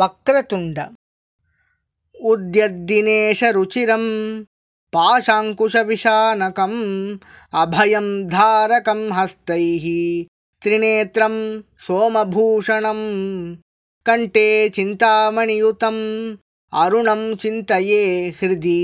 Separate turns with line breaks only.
वक्रतुण्ड उद्यद्दिनेशरुचिरं पाशाङ्कुशविशानकम् अभयं धारकं हस्तैः त्रिनेत्रं सोमभूषणं कण्ठे चिन्तामणियुतम् अरुणं चिन्तये हृदि